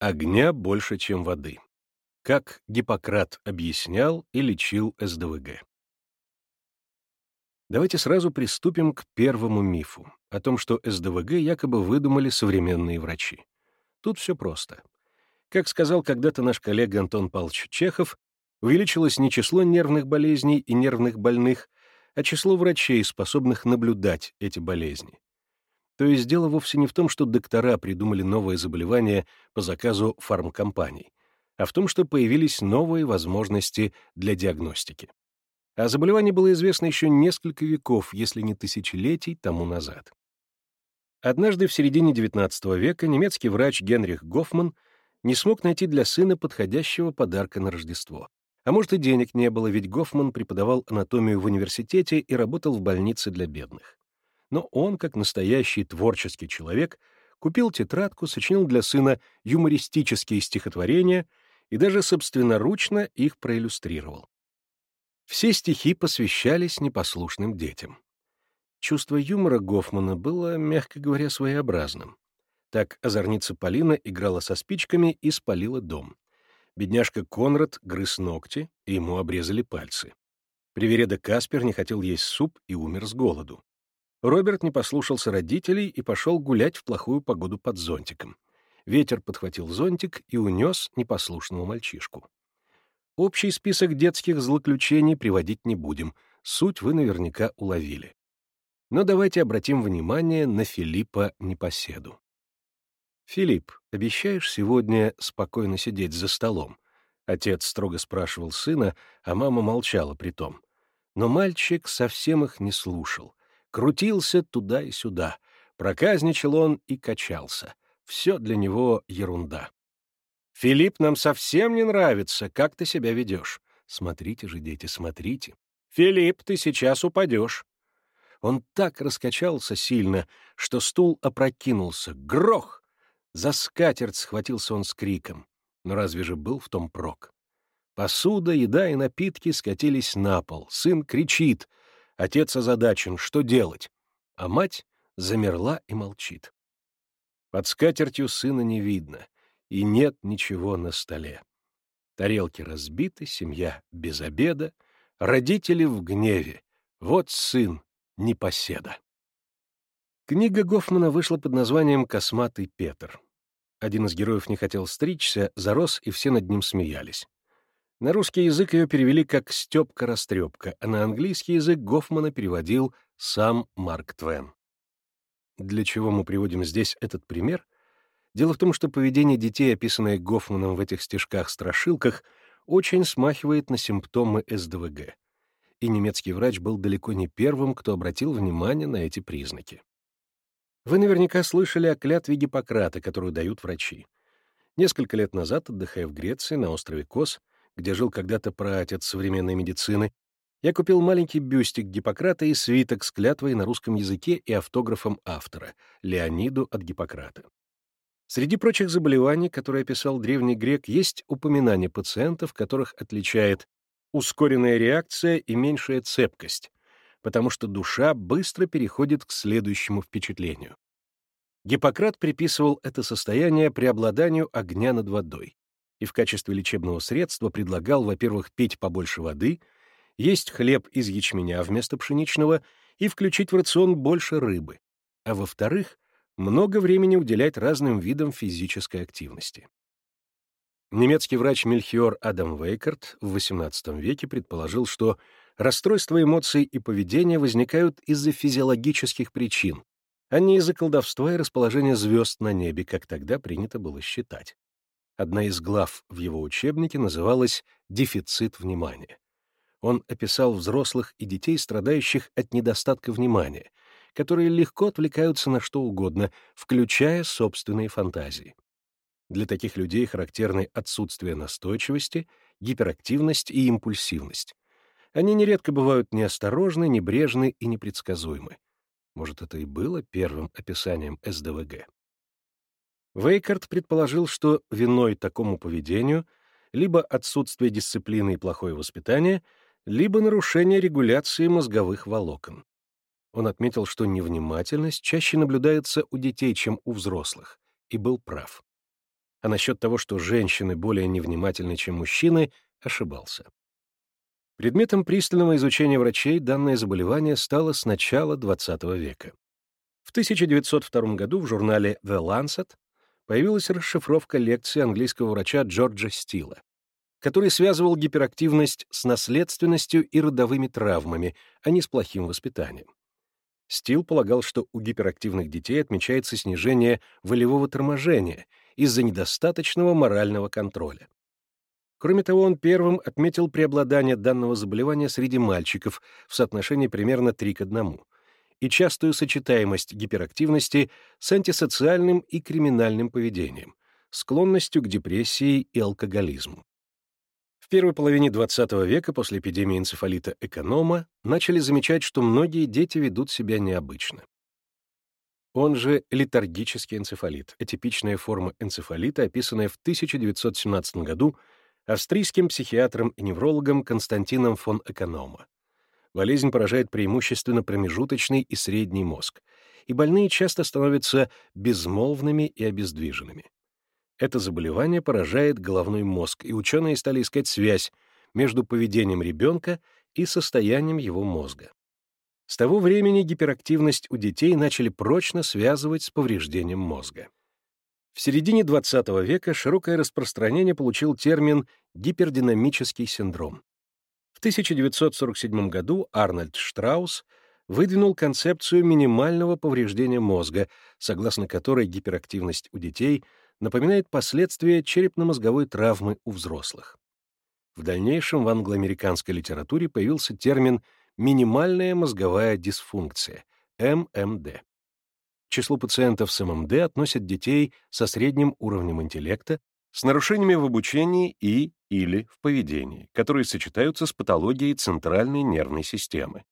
Огня больше, чем воды. Как Гиппократ объяснял и лечил СДВГ. Давайте сразу приступим к первому мифу, о том, что СДВГ якобы выдумали современные врачи. Тут все просто. Как сказал когда-то наш коллега Антон Павлович Чехов, увеличилось не число нервных болезней и нервных больных, а число врачей, способных наблюдать эти болезни. То есть дело вовсе не в том, что доктора придумали новое заболевание по заказу фармкомпаний, а в том, что появились новые возможности для диагностики. А заболевание было известно еще несколько веков, если не тысячелетий тому назад. Однажды в середине XIX века немецкий врач Генрих Гофман не смог найти для сына подходящего подарка на Рождество. А может, и денег не было, ведь Гофман преподавал анатомию в университете и работал в больнице для бедных. Но он, как настоящий творческий человек, купил тетрадку, сочинил для сына юмористические стихотворения и даже собственноручно их проиллюстрировал. Все стихи посвящались непослушным детям. Чувство юмора Гофмана было, мягко говоря, своеобразным. Так озорница Полина играла со спичками и спалила дом. Бедняжка Конрад грыз ногти, и ему обрезали пальцы. Привереда Каспер не хотел есть суп и умер с голоду. Роберт не послушался родителей и пошел гулять в плохую погоду под зонтиком. Ветер подхватил зонтик и унес непослушного мальчишку. Общий список детских злоключений приводить не будем, суть вы наверняка уловили. Но давайте обратим внимание на Филиппа Непоседу. «Филипп, обещаешь сегодня спокойно сидеть за столом?» Отец строго спрашивал сына, а мама молчала при том. Но мальчик совсем их не слушал. Крутился туда и сюда. Проказничал он и качался. Все для него ерунда. Филипп нам совсем не нравится, как ты себя ведешь. Смотрите же, дети, смотрите. Филипп, ты сейчас упадешь. Он так раскачался сильно, что стул опрокинулся. Грох! За скатерть схватился он с криком. Но разве же был в том прок? Посуда, еда и напитки скатились на пол. Сын кричит. Отец озадачен. Что делать? А мать замерла и молчит. Под скатертью сына не видно — и нет ничего на столе. Тарелки разбиты, семья без обеда, родители в гневе. Вот сын непоседа. Книга Гофмана вышла под названием «Косматый Петр». Один из героев не хотел стричься, зарос, и все над ним смеялись. На русский язык ее перевели как «Степка-растрепка», а на английский язык Гофмана переводил сам Марк Твен. Для чего мы приводим здесь этот пример — Дело в том, что поведение детей, описанное Гофманом в этих стишках-страшилках, очень смахивает на симптомы СДВГ. И немецкий врач был далеко не первым, кто обратил внимание на эти признаки. Вы наверняка слышали о клятве Гиппократа, которую дают врачи. Несколько лет назад, отдыхая в Греции, на острове Кос, где жил когда-то праотец современной медицины, я купил маленький бюстик Гиппократа и свиток с клятвой на русском языке и автографом автора, Леониду от Гиппократа. Среди прочих заболеваний, которые описал древний грек, есть упоминание пациентов, которых отличает ускоренная реакция и меньшая цепкость, потому что душа быстро переходит к следующему впечатлению. Гиппократ приписывал это состояние преобладанию огня над водой и в качестве лечебного средства предлагал, во-первых, пить побольше воды, есть хлеб из ячменя вместо пшеничного и включить в рацион больше рыбы, а во-вторых, много времени уделять разным видам физической активности. Немецкий врач Мельхиор Адам Вейкарт в XVIII веке предположил, что расстройства эмоций и поведения возникают из-за физиологических причин, а не из-за колдовства и расположения звезд на небе, как тогда принято было считать. Одна из глав в его учебнике называлась «Дефицит внимания». Он описал взрослых и детей, страдающих от недостатка внимания, которые легко отвлекаются на что угодно, включая собственные фантазии. Для таких людей характерны отсутствие настойчивости, гиперактивность и импульсивность. Они нередко бывают неосторожны, небрежны и непредсказуемы. Может, это и было первым описанием СДВГ. Вейкард предположил, что виной такому поведению либо отсутствие дисциплины и плохое воспитание, либо нарушение регуляции мозговых волокон. Он отметил, что невнимательность чаще наблюдается у детей, чем у взрослых, и был прав. а насчет того, что женщины более невнимательны, чем мужчины, ошибался. Предметом пристального изучения врачей данное заболевание стало с начала XX века. В 1902 году в журнале The Lancet появилась расшифровка лекции английского врача Джорджа Стила, который связывал гиперактивность с наследственностью и родовыми травмами, а не с плохим воспитанием. Стил полагал, что у гиперактивных детей отмечается снижение волевого торможения из-за недостаточного морального контроля. Кроме того, он первым отметил преобладание данного заболевания среди мальчиков в соотношении примерно 3 к 1 и частую сочетаемость гиперактивности с антисоциальным и криминальным поведением, склонностью к депрессии и алкоголизму первой половине XX века после эпидемии энцефалита эконома начали замечать, что многие дети ведут себя необычно. Он же летаргический энцефалит, атипичная форма энцефалита, описанная в 1917 году австрийским психиатром и неврологом Константином фон Эконома. Болезнь поражает преимущественно промежуточный и средний мозг, и больные часто становятся безмолвными и обездвиженными. Это заболевание поражает головной мозг, и ученые стали искать связь между поведением ребенка и состоянием его мозга. С того времени гиперактивность у детей начали прочно связывать с повреждением мозга. В середине XX века широкое распространение получил термин «гипердинамический синдром». В 1947 году Арнольд Штраус выдвинул концепцию минимального повреждения мозга, согласно которой гиперактивность у детей — напоминает последствия черепно-мозговой травмы у взрослых. В дальнейшем в англоамериканской литературе появился термин «минимальная мозговая дисфункция» — ММД. К числу пациентов с ММД относят детей со средним уровнем интеллекта, с нарушениями в обучении и или в поведении, которые сочетаются с патологией центральной нервной системы.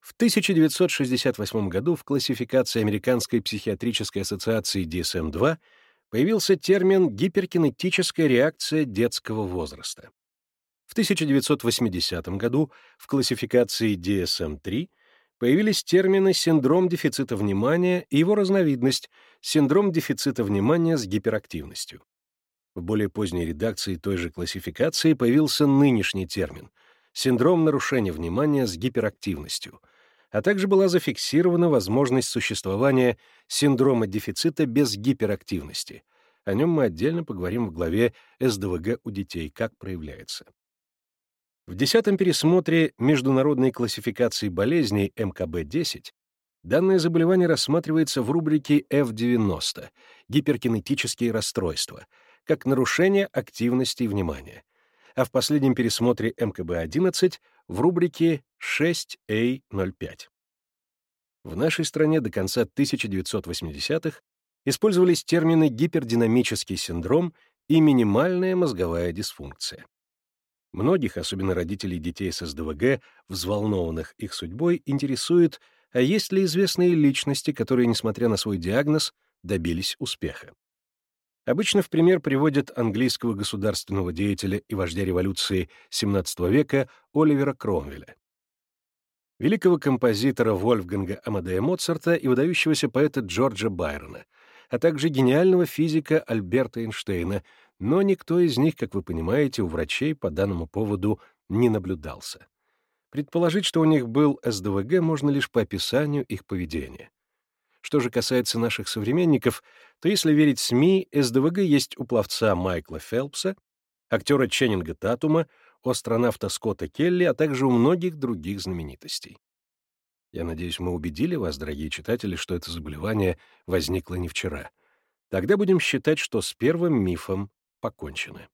В 1968 году в классификации Американской психиатрической ассоциации DSM-2 появился термин «гиперкинетическая реакция детского возраста». В 1980 году в классификации DSM-3 появились термины «синдром дефицита внимания» и его разновидность «синдром дефицита внимания с гиперактивностью». В более поздней редакции той же классификации появился нынешний термин «синдром нарушения внимания с гиперактивностью», а также была зафиксирована возможность существования синдрома дефицита без гиперактивности. О нем мы отдельно поговорим в главе СДВГ у детей, как проявляется. В десятом пересмотре международной классификации болезней МКБ-10 данное заболевание рассматривается в рубрике F90 «Гиперкинетические расстройства», как нарушение активности внимания, а в последнем пересмотре МКБ-11 в рубрике 6A05. В нашей стране до конца 1980-х использовались термины гипердинамический синдром и минимальная мозговая дисфункция. Многих, особенно родителей детей с СДВГ, взволнованных их судьбой, интересует, а есть ли известные личности, которые, несмотря на свой диагноз, добились успеха. Обычно в пример приводят английского государственного деятеля и вождя революции XVII века Оливера Кромвеля великого композитора Вольфганга Амадея Моцарта и выдающегося поэта Джорджа Байрона, а также гениального физика Альберта Эйнштейна, но никто из них, как вы понимаете, у врачей по данному поводу не наблюдался. Предположить, что у них был СДВГ, можно лишь по описанию их поведения. Что же касается наших современников, то если верить СМИ, СДВГ есть у пловца Майкла Фелпса, актера Ченнинга Татума, у астронавта Скотта Келли, а также у многих других знаменитостей. Я надеюсь, мы убедили вас, дорогие читатели, что это заболевание возникло не вчера. Тогда будем считать, что с первым мифом покончено.